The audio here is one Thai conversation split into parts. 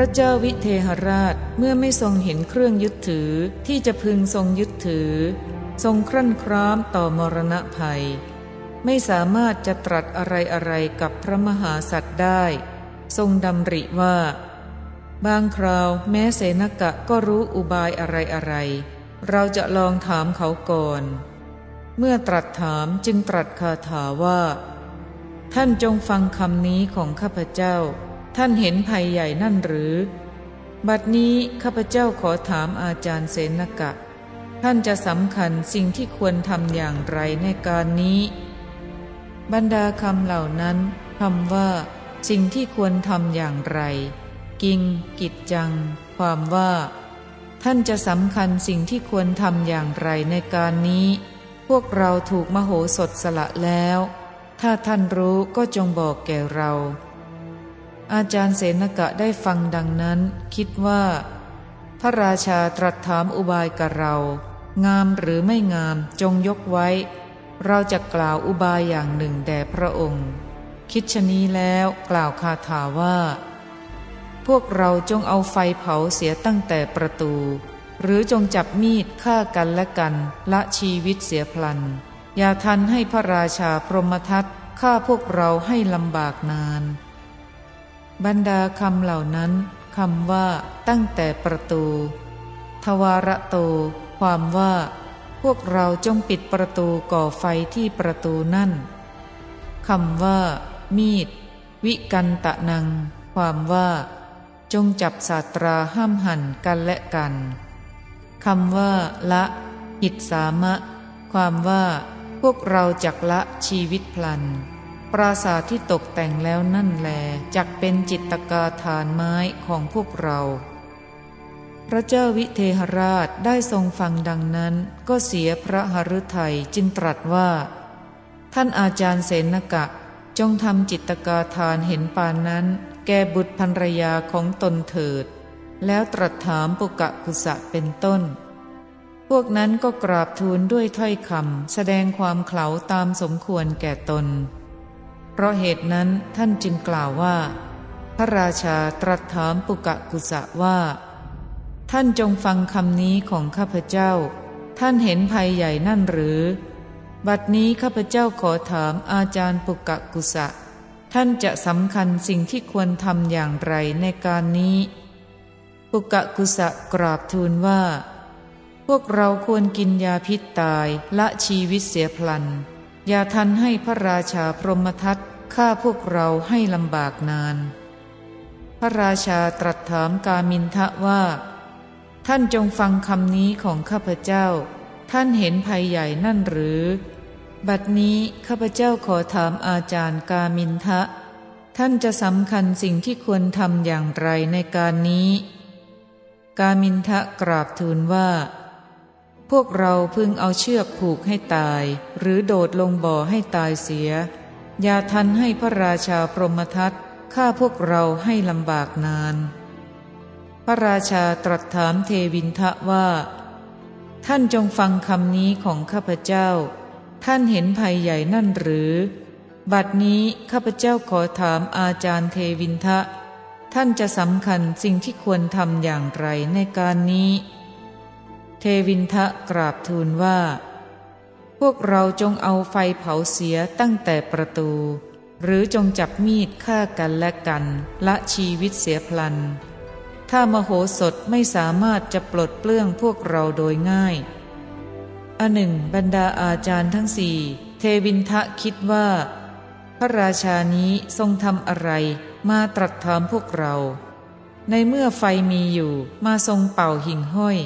ระเจ้าวิเทหราชเมื่อไม่ทรงเห็นเครื่องยึดถือที่จะพึงทรงยึดถือ ทรงครั่นคร้ามต่อมรณะภัย ไม่สามารถจะตรัสอะไรอะไรกับพระมหาสัตว์ได้ ทรงดำริว่า บางคราวแม้เสนกะก็รู้อุบายอะไรอะไร เราจะลองถามเขาก่อน เมื่อตรัสถามจึงตรัสคาถาว่า ท่านจงฟังคำนี้ของข้าพเจ้า ท่านเห็นภัยใหญ่นั่นหรือ บัดนี้ข้าพเจ้าขอถามอาจารย์เสนกะ ท่านจะสำคัญสิ่งที่ควรทำอย่างไรในการนี้ บรรดาคำเหล่านั้นคำว่า สิ่งที่ควรทำอย่างไร กิง กิจจัง ความว่า ท่านจะสำคัญสิ่งที่ควรทำอย่างไรในการนี้ พวกเราถูกมโหสถสละแล้ว ถ้าท่านรู้ก็จงบอกแก่เรา อาจารย์เสนกะได้ฟังดังนั้น คิดว่า พระราชาตรัสถามอุบายกับเรา งามหรือไม่งามจงยกไว้ เราจะกล่าวอุบายอย่างหนึ่งแด่พระองค์ คิดชนี้แล้วกล่าวคาถาว่า พวกเราจงเอาไฟเผาเสียตั้งแต่ประตู หรือจงจับมีดฆ่ากันและกัน ละชีวิตเสียพลัน อย่าทันให้พระราชาพรหมทัตฆ่าพวกเราให้ลำบากนาน บรรดาคำเหล่านั้นคำว่าตั้งแต่ประตู ทวารโต ความว่า พวกเราจงปิดประตูก่อไฟที่ประตูนั่นคำว่า มีด วิกันตะนัง ความว่า จงจับศาตราห้ามหันกันและกันคำว่า ละหิตสามะ ความว่า พวกเราจักละชีวิตพลัน ปราสาทที่ตกแต่งแล้วนั่นแลจักเป็นจิตกาฐานไม้ของพวกเรา พระเจ้าวิเทหราชได้ทรงฟังดังนั้น ก็เสียพระหฤทัยจึงตรัสว่า ท่านอาจารย์เสนกะจงทำจิตกาทานเห็นปานนั้น แก่บุตรภรรยาของตนเถิด แล้วตรัสถามปุกะกุสะเป็นต้น พวกนั้นก็กราบทูลด้วยถ้อยคำแสดงความเขลาตามสมควรแก่ตน เพราะเหตุนั้นท่านจึงกล่าวว่า พระราชาตรัสถามปุกะกุสะว่า ท่านจงฟังคำนี้ของข้าพเจ้า ท่านเห็นภัยใหญ่นั่นหรือ บัดนี้ข้าพเจ้าขอถามอาจารย์ปุกะกุสะ ท่านจะสำคัญสิ่งที่ควรทำอย่างไรในการนี้ ปุกะกุสะกราบทูลว่า พวกเราควรกินยาพิษตายละชีวิตเสียพลันอย่าทันให้พระราชาพรหมทัต ฆ่าพวกเราให้ลำบากนาน พระราชาตรัสถามกามินทะว่า ท่านจงฟังคำนี้ของข้าพเจ้า ท่านเห็นภัยใหญ่นั่นหรือ บัดนี้ข้าพเจ้าขอถามอาจารย์กามินทะ ท่านจะสำคัญสิ่งที่ควรทำอย่างไรในการนี้ กามินทะกราบทูลว่าพวกเราพึงเอาเชือกผูกให้ตาย หรือโดดลงบ่อให้ตายเสีย อย่าทันให้พระราชาพรหมทัตฆ่าพวกเราให้ลำบากนาน พระราชาตรัสถามเทวินทะว่า ท่านจงฟังคำนี้ของข้าพเจ้า ท่านเห็นภัยใหญ่นั่นหรือ บัดนี้ข้าพเจ้าขอถามอาจารย์เทวินทะ ท่านจะสำคัญสิ่งที่ควรทำอย่างไรในการนี้ เทวินทะกราบทูลว่า พวกเราจงเอาไฟเผาเสียตั้งแต่ประตู หรือจงจับมีดฆ่ากันและกันละชีวิตเสียพลัน ถ้ามโหสถไม่สามารถจะปลดเปลื้องพวกเราโดยง่ายอันหนึ่งบรรดาอาจารย์ทั้งสี่เทวินทะคิดว่า พระราชานี้ทรงทำอะไรมาตรัสถามพวกเรา ในเมื่อไฟมีอยู่มาทรงเป่าหิ่งห้อย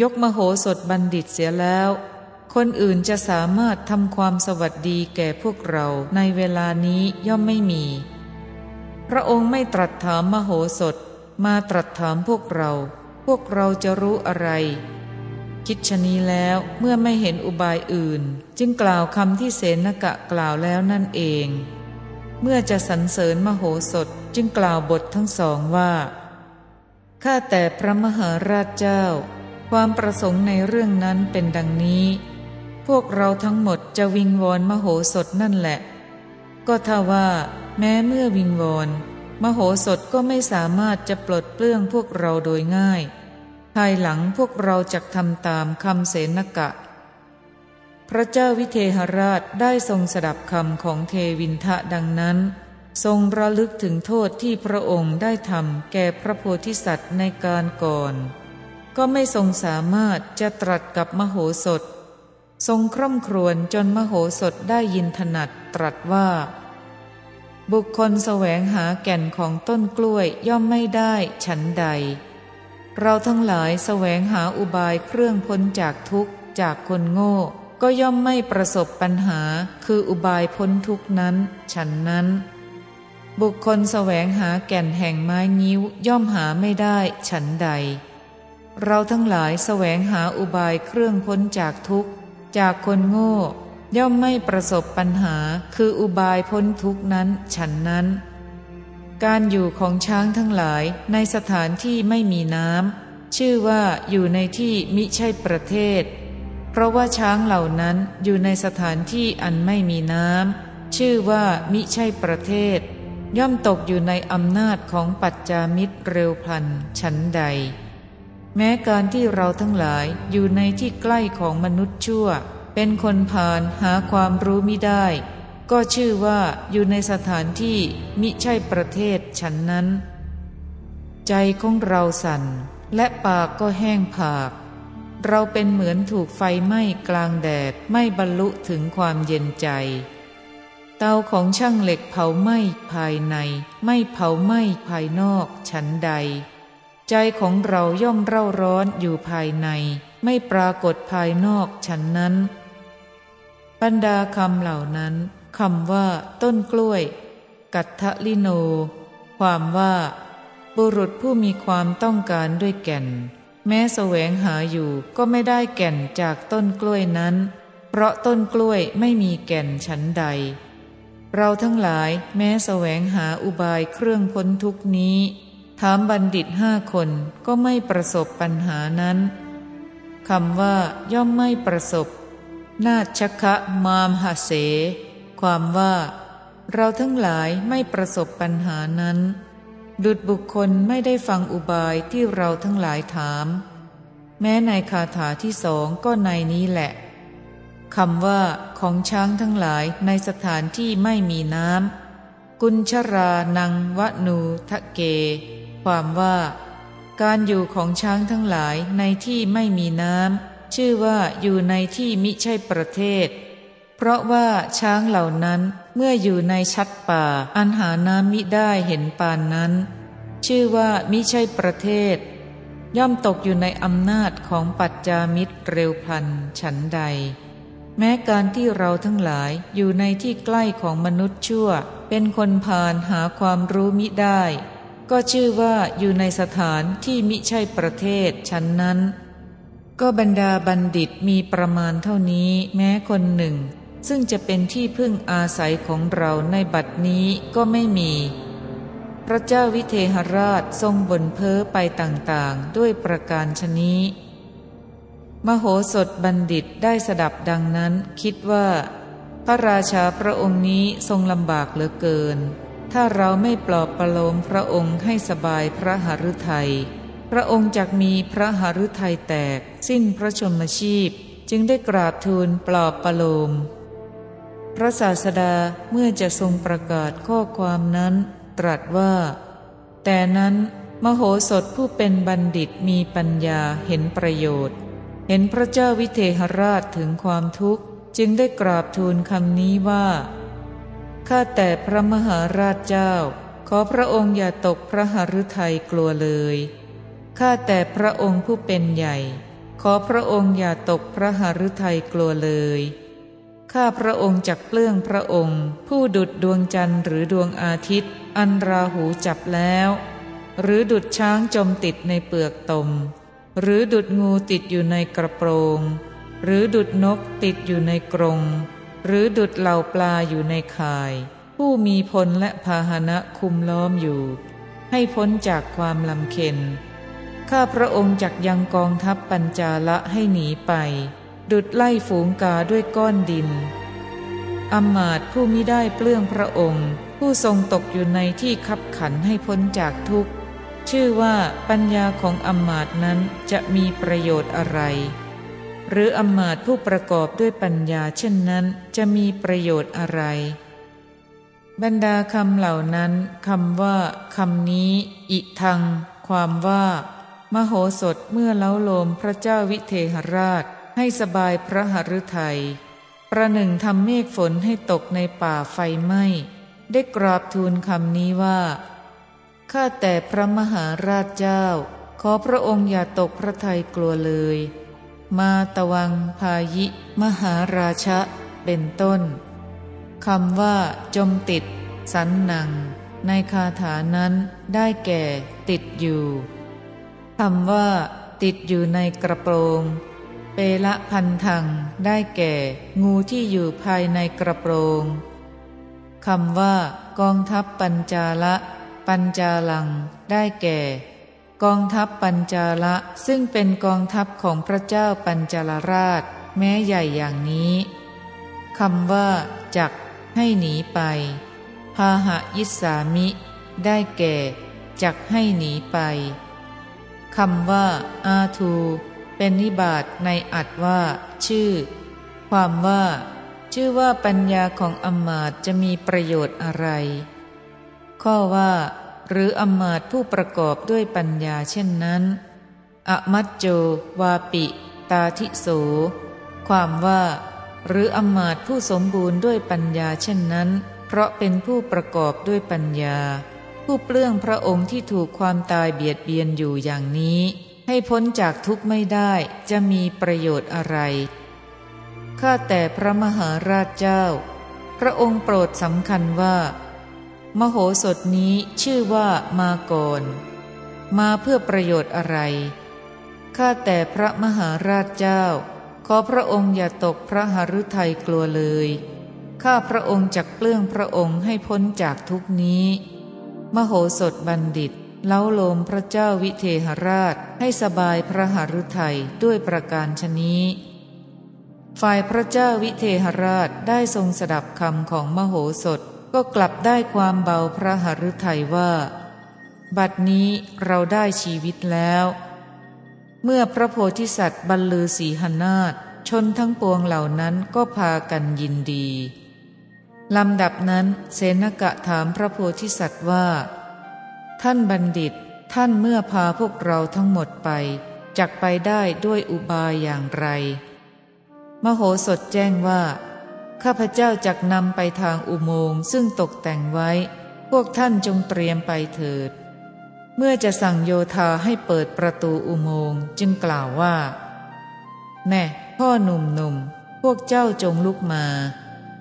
ยกมโหสถบัณฑิตเสียแล้ว คนอื่นจะสามารถทำความสวัสดีแก่พวกเราในเวลานี้ย่อมไม่มี พระองค์ไม่ตรัสถามมโหสถ มาตรัสถามพวกเรา พวกเราจะรู้อะไร คิดชนี้แล้วเมื่อไม่เห็นอุบายอื่น จึงกล่าวคำที่เสนกะกล่าวแล้วนั่นเอง เมื่อจะสรรเสริญมโหสถจึงกล่าวบททั้งสองว่า ข้าแต่พระมหาราชเจ้า ความประสงค์ในเรื่องนั้นเป็นดังนี้ พวกเราทั้งหมดจะวิงวอนมโหสถนั่นแหละ ก็ถ้าว่า แม้เมื่อวิงวอนมโหสถก็ไม่สามารถจะปลดเปลื้องพวกเราโดยง่าย ภายหลังพวกเราจะทำตามคำเสนกะ พระเจ้าวิเทหราชได้ทรงสดับคำของเทวินทะดังนั้น ทรงระลึกถึงโทษที่พระองค์ได้ทำแก่พระโพธิสัตว์ในการก่อน ก็ไม่ทรงสามารถจะตรัสกับมโหสถ ทรงคร่ำครวญจนมโหสถได้ยินถนัดตรัสว่า บุคคลแสวงหาแก่นของต้นกล้วยย่อมไม่ได้ฉันใด เราทั้งหลายแสวงหาอุบายเครื่องพ้นจากทุกข์จากคนโง่ ก็ย่อมไม่ประสบปัญหาคืออุบายพ้นทุกนั้น ฉันนั้น บุคคลแสวงหาแก่นแห่งไม้งิ้วย่อมหาไม่ได้ฉันใด เราทั้งหลายแสวงหาอุบายเครื่องพ้นจากทุกข์ จากคนโง่ ย่อมไม่ประสบปัญหาคืออุบายพ้นทุกนั้นฉันนั้น การอยู่ของช้างทั้งหลายในสถานที่ไม่มีน้ำชื่อว่าอยู่ในที่มิใช่ประเทศ เพราะว่าช้างเหล่านั้นอยู่ในสถานที่อันไม่มีน้ำชื่อว่ามิใช่ประเทศ ย่อมตกอยู่ในอำนาจของปัจจามิตรเร็วพลันฉันใด แม้การที่เราทั้งหลายอยู่ในที่ใกล้ของมนุษย์ชั่ว เป็นคนผ่านหาความรู้มิได้ ก็ชื่อว่าอยู่ในสถานที่มิใช่ประเทศฉันนั้น ใจของเราสั่น และปากก็แห้งผาก เราเป็นเหมือนถูกไฟไหม้กลางแดดไม่บรรลุถึงความเย็นใจ เตาของช่างเหล็กเผาไหม้ภายใน ไม่เผาไหม้ภายนอกฉันใด ใจของเราย่อมเร่าร้อนอยู่ภายใน ไม่ปรากฏภายนอกฉันนั้นบรรดาคำเหล่านั้นคำว่า ต้นกล้วย กัตทะลิโน ความว่า บุรุษผู้มีความต้องการด้วยแก่น แม้แสวงหาอยู่ก็ไม่ได้แก่นจากต้นกล้วยนั้น เพราะต้นกล้วยไม่มีแก่นชั้นใด เราทั้งหลายแม้แสวงหาอุบายเครื่องพ้นทุกนี้ ถามบัณฑิตห้าคนก็ไม่ประสบปัญหานั้นคำว่าย่อมไม่ประสบ นาชคะมามหาเส ความว่า เราทั้งหลายไม่ประสบปัญหานั้น ดุดบุคคลไม่ได้ฟังอุบายที่เราทั้งหลายถาม แม้ในคาถาที่สองก็ในนี้แหละคำว่าของช้างทั้งหลายในสถานที่ไม่มีน้ำกุญชรานังวนูทะเก ความว่า การอยู่ของช้างทั้งหลายในที่ไม่มีน้ำชื่อว่าอยู่ในที่มิใช่ประเทศ เพราะว่าช้างเหล่านั้นเมื่ออยู่ในชัดป่าอันหาน้ำมิได้เห็นปานนั้น ชื่อว่ามิใช่ประเทศ ย่อมตกอยู่ในอำนาจของปัจจามิตรเร็วพันฉันใด แม้การที่เราทั้งหลายอยู่ในที่ใกล้ของมนุษย์ชั่ว เป็นคนผ่านหาความรู้มิได้ ก็ชื่อว่าอยู่ในสถานที่มิใช่ประเทศฉันนั้น ก็บรรดาบัณฑิตมีประมาณเท่านี้แม้คนหนึ่ง ซึ่งจะเป็นที่พึ่งอาศัยของเราในบัดนี้ก็ไม่มี พระเจ้าวิเทหราชทรงบ่นเพ้อไปต่างๆ ด้วยประการชนี้ มโหสถบัณฑิตได้สดับดังนั้นคิดว่า พระราชาพระองค์นี้ทรงลำบากเหลือเกิน ถ้าเราไม่ปลอบประโลมพระองค์ให้สบายพระหฤทัย พระองค์จักมีพระหฤทัยแตก สิ้นพระชนมชีพ จึงได้กราบทูลปลอบประโลม พระศาสดาเมื่อจะทรงประกาศข้อความนั้น ตรัสว่า แต่นั้นมโหสถผู้เป็นบัณฑิตมีปัญญาเห็นประโยชน์ เห็นพระเจ้าวิเทหราชถึงความทุกข์ จึงได้กราบทูลคำนี้ว่า ข้าแต่พระมหาราชเจ้า ขอพระองค์อย่าตกพระหฤทัยกลัวเลยข้าแต่พระองค์ผู้เป็นใหญ่ ขอพระองค์อย่าตกพระหฤทัยกลัวเลยข้าพระองค์จักเปลื้องพระองค์ ผู้ดุดดวงจันทร์หรือดวงอาทิตย์ อันราหูจับแล้ว หรือดุดช้างจมติดในเปลือกตม หรือดุดงูติดอยู่ในกระโปรง หรือดุดนกติดอยู่ในกรง หรือดุดเหล่าปลาอยู่ในข่าย ผู้มีพลและพาหนะคุมล้อมอยู่ ให้พ้นจากความลำเค็นข้าพระองค์จักยังกองทัพปัญจาละให้หนีไป ดุดไล่ฝูงกาด้วยก้อนดินอมาตผู้มิได้เปลื้องพระองค์ ผู้ทรงตกอยู่ในที่คับขันให้พ้นจากทุกข์ ชื่อว่าปัญญาของอมาตนั้นจะมีประโยชน์อะไร หรืออมาตผู้ประกอบด้วยปัญญาเช่นนั้นจะมีประโยชน์อะไร บรรดาคำเหล่านั้นคำว่าคำนี้ อิทัง ความว่า มโหสถเมื่อเล้าโลมพระเจ้าวิเทหราช ให้สบายพระหฤทยัยประหนึ่งทำเมฆฝนให้ตกในป่าไฟไหม้ได้กราบทูลคำนี้ว่าข้าแต่พระมหาราชเจ้า ขอพระองค์อย่าตกพระทัยกลัวเลย มาตวังพายิ มหาราชะ เป็นต้นคำว่า จมติด สันนัง ในคาถานั้นได้แก่ติดอยู่คำว่า ติดอยู่ในกระโปรง เปละพันธัง ได้แก่ งูที่อยู่ภายในกระโปรงคำว่า กองทัพปัญจาละ ปัญจาลัง ได้แก่ กองทัพปัญจาละซึ่งเป็นกองทัพของพระเจ้าปัญจาลราช แม้ใหญ่อย่างนี้คำว่า จักให้หนีไป พาหะยิสามิ ได้แก่ จักให้หนีไปคำว่า อาทู เป็นนิบาตในอัดว่า ชื่อ ความว่า ชื่อว่าปัญญาของอมาตจะมีประโยชน์อะไร ข้อว่า หรืออมาตผู้ประกอบด้วยปัญญาเช่นนั้นอมัจโจ วาปิ ตาทิโส ความว่า หรืออมาตผู้สมบูรณ์ด้วยปัญญาเช่นนั้น เพราะเป็นผู้ประกอบด้วยปัญญา ผู้เปลื้องพระองค์ที่ถูกความตายเบียดเบียนอยู่อย่างนี้ ให้พ้นจากทุกข์ไม่ได้จะมีประโยชน์อะไรข้าแต่พระมหาราชเจ้า พระองค์โปรดสำคัญว่า มโหสถนี้ชื่อว่ามาก่อนมาเพื่อประโยชน์อะไร ข้าแต่พระมหาราชเจ้า ขอพระองค์อย่าตกพระหฤทัยกลัวเลย ข้าพระองค์จักเปลื้องพระองค์ให้พ้นจากทุกนี้ มโหสถบัณฑิต เล้าโลมพระเจ้าวิเทหราชให้สบายพระหฤทัยด้วยประการชนี้ ฝ่ายพระเจ้าวิเทหราชได้ทรงสดับคำของมโหสถ ก็กลับได้ความเบาพระหฤทัยว่า บัดนี้เราได้ชีวิตแล้ว เมื่อพระโพธิสัตว์บรรลือสีหนาฏชนทั้งปวงเหล่านั้นก็พากันยินดีลำดับนั้นเสนกะถามพระโพธิสัตว์ว่า ท่านบัณฑิตท่านเมื่อพาพวกเราทั้งหมดไปจักไปได้ด้วยอุบายอย่างไร มโหสถแจ้งว่า ข้าพเจ้าจักนำไปทางอุโมงค์ซึ่งตกแต่งไว้ พวกท่านจงเตรียมไปเถิด เมื่อจะสั่งโยธาให้เปิดประตูอุโมงค์จึงกล่าวว่า แน่ พ่อหนุ่มหนุ่มพวกเจ้าจงลุกมา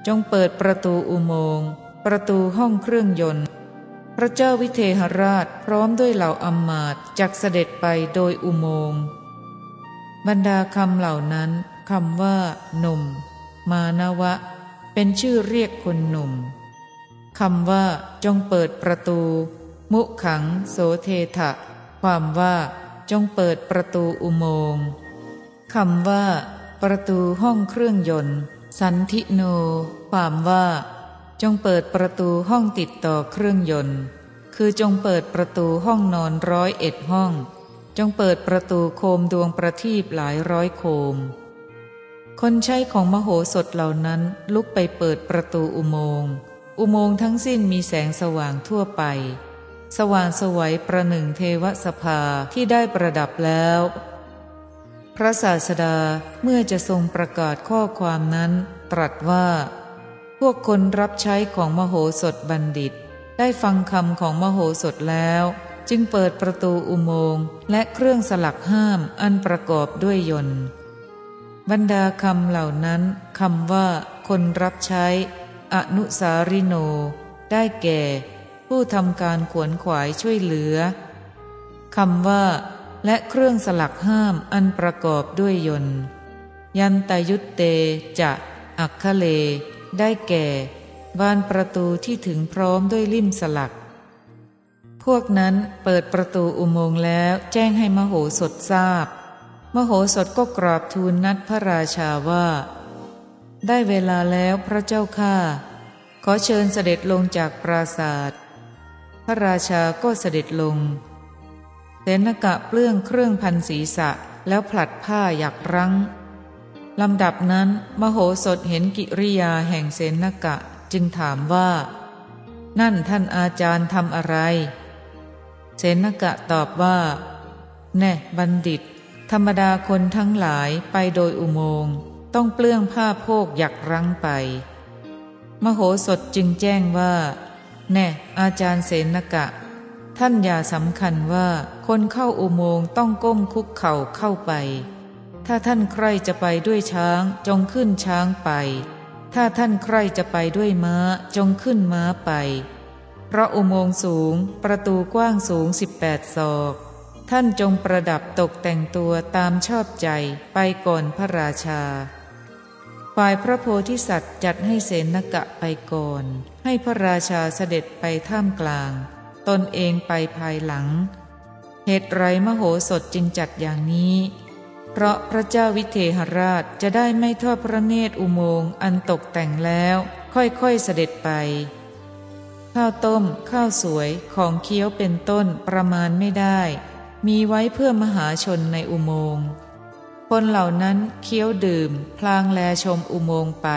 จงเปิดประตูอุโมงค์ประตูห้องเครื่องยนต์ พระเจ้าวิเทหราชพร้อมด้วยเหล่าอำมาตย์จักเสด็จไปโดยอุโมงค์บรรดาคำเหล่านั้นคำว่าหนุ่ม มานวะ เป็นชื่อเรียกคนหนุ่มคำว่าจงเปิดประตู มุขังโสเทถะ ความว่าจงเปิดประตูอุโมงค์คำว่า ประตูห้องเครื่องยนต์ สันทิโน ความว่า จงเปิดประตูห้องติดต่อเครื่องยนต์ คือจงเปิดประตูห้องนอนร้อยเอ็ดห้อง จงเปิดประตูโคมดวงประทีปหลายร้อยโคม คนใช้ของมโหสถเหล่านั้นลุกไปเปิดประตูอุโมงค์อุโมงค์ทั้งสิ้นมีแสงสว่างทั่วไป สว่างสวัยประหนึ่งเทวสภาที่ได้ประดับแล้ว พระศาสดาเมื่อจะทรงประกาศข้อความนั้น ตรัสว่า พวกคนรับใช้ของมโหสถบัณฑิต ได้ฟังคำของมโหสถแล้ว จึงเปิดประตูอุโมงค์และเครื่องสลักห้ามอันประกอบด้วยยนต์ บรรดาคำเหล่านั้นคำว่า คนรับใช้ อนุสาริโน ได้แก่ ผู้ทำการขวนขวายช่วยเหลือคำว่า และเครื่องสลักห้ามอันประกอบด้วยยนยันตยุตเตจะอักคเล ได้แก่ บานประตูที่ถึงพร้อมด้วยลิ่มสลัก พวกนั้นเปิดประตูอุโมงค์แล้วแจ้งให้มโหสถทราบ มโหสถก็กราบทูลนัดพระราชาว่า ได้เวลาแล้วพระเจ้าข้าขอเชิญเสด็จลงจากปราศาสตร์พระราชาก็เสด็จลงเสนกะเปลื้องเครื่องพันศีรษะแล้วผลัดผ้าหยักรั้งลำดับนั้นมโหสถเห็นกิริยาแห่งเสนกะจึงถามว่า นั่นท่านอาจารย์ทำอะไร เสนกะตอบว่า แน่บัณฑิต ธรรมดาคนทั้งหลายไปโดยอุโมงค์ต้องเปลื้องผ้าโพกหยักรั้งไป มโหสถจึงแจ้งว่า แน่อาจารย์เสนกะ ท่านอย่าสำคัญว่าคนเข้าอุโมงค์ต้องก้มคุกเข่าเข้าไป ถ้าท่านใครจะไปด้วยช้างจงขึ้นช้างไป ถ้าท่านใครจะไปด้วยม้าจงขึ้นม้าไป เพราะอุโมงค์สูงประตูกว้างสูงสิบแปดศอก ท่านจงประดับตกแต่งตัวตามชอบใจไปก่อนพระราชา ฝ่ายพระโพธิสัตว์จัดให้เสนกะไปก่อน ให้พระราชาเสด็จไปท่ามกลาง ตนเองไปภายหลัง เหตุไรมโหสถจึงจัดอย่างนี้ เพราะพระเจ้าวิเทหราชจะได้ไม่ทอดพระเนตรอุโมงค์อันตกแต่งแล้วค่อยๆเสด็จไป ข้าวต้ม ข้าวสวยของเคี้ยวเป็นต้นประมาณไม่ได้ มีไว้เพื่อมหาชนในอุโมงค์คนเหล่านั้นเคี้ยวดื่ม พลางแลชมอุโมงค์ไป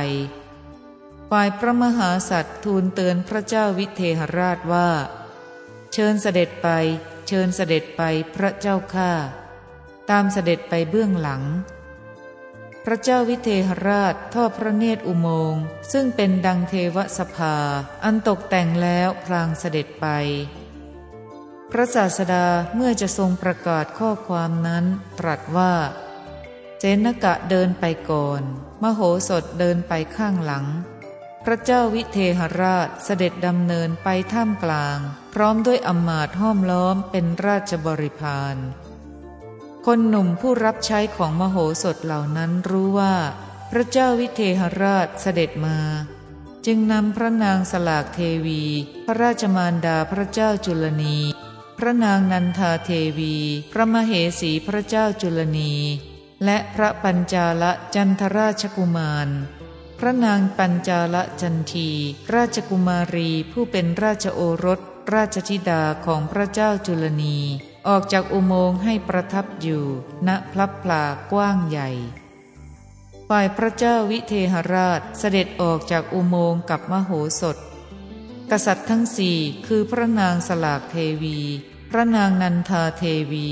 ฝ่ายพระมหาสัตว์ทูลเตือนพระเจ้าวิเทหราชว่า เชิญเสด็จไป เชิญเสด็จไปพระเจ้าข้าตามเสด็จไปเบื้องหลัง พระเจ้าวิเทหราชทอดพระเนตรอุโมงค์ซึ่งเป็นดังเทวสภา อันตกแต่งแล้วพลางเสด็จไป พระศาสดาเมื่อจะทรงประกาศข้อความนั้นตรัสว่าเสนกะเดินไปก่อน มโหสถเดินไปข้างหลัง พระเจ้าวิเทหราชเสด็จดำเนินไปท่ามกลาง พร้อมด้วยอำมาตย์ห้อมล้อมเป็นราชบริพารคนหนุ่มผู้รับใช้ของมโหสถเหล่านั้นรู้ว่า พระเจ้าวิเทหราชเสด็จมา จึงนำพระนางสลากเทวี พระราชมารดาพระเจ้าจุลนี พระนางนันทาเทวี พระมเหสีพระเจ้าจุลนี และพระปัญจาลจันทราชกุมาร พระนางปัญจาลจันที ราชกุมารีผู้เป็นราชโอรส ราชธิดาของพระเจ้าจุลนี ออกจากอุโมงค์ให้ประทับอยู่ ณพลับพลากว้างใหญ่ฝ่ายพระเจ้าวิเทหราชเสด็จออกจากอุโมงค์กับมโหสถ กษัตริย์ทั้งสี่คือพระนางสลากเทวี พระนางนันทาเทวี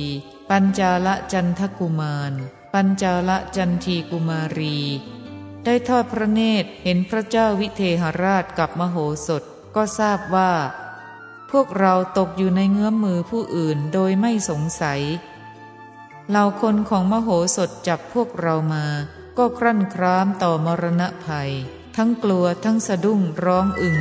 ปัญจาลจันทกุมาร ปัญจาลจันทีกุมารี ได้ทอดพระเนตรเห็นพระเจ้าวิเทหราชกับมโหสถก็ทราบว่า พวกเราตกอยู่ในเงื้อมมือผู้อื่นโดยไม่สงสัยเหล่าคนของมโหสถจับพวกเรามา ก็ครั่นครามต่อมรณะภัย ทั้งกลัวทั้งสะดุ้งร้องอึง